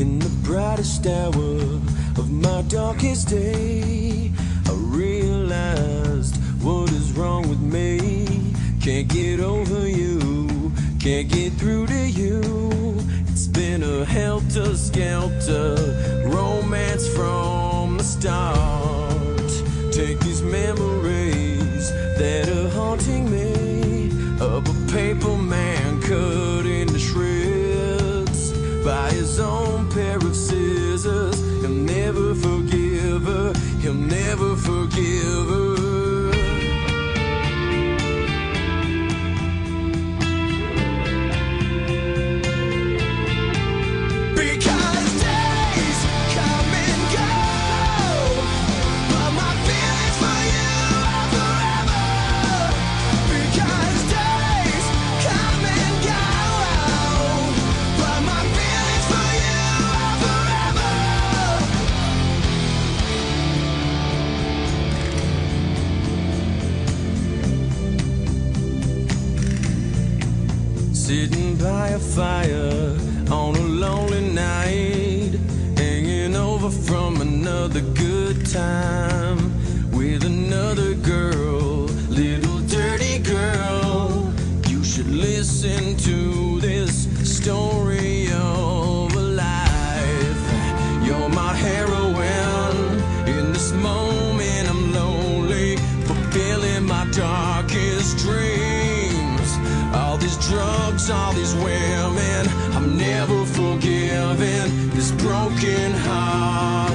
In the brightest hour of my darkest day, I realized what is wrong with me. Can't get over you, can't get through to you. It's been a helter skelter romance from the start. Take these memories that are haunting me of a paper man cut into shreds by his own pair Sitting by a fire on a lonely night, hanging over from another good time with another girl, little dirty girl. You should listen to this story of a life. You're my heroine. In this moment, I'm lonely, fulfilling my darkest dreams these drugs, all these women. I'm never forgiving this broken heart.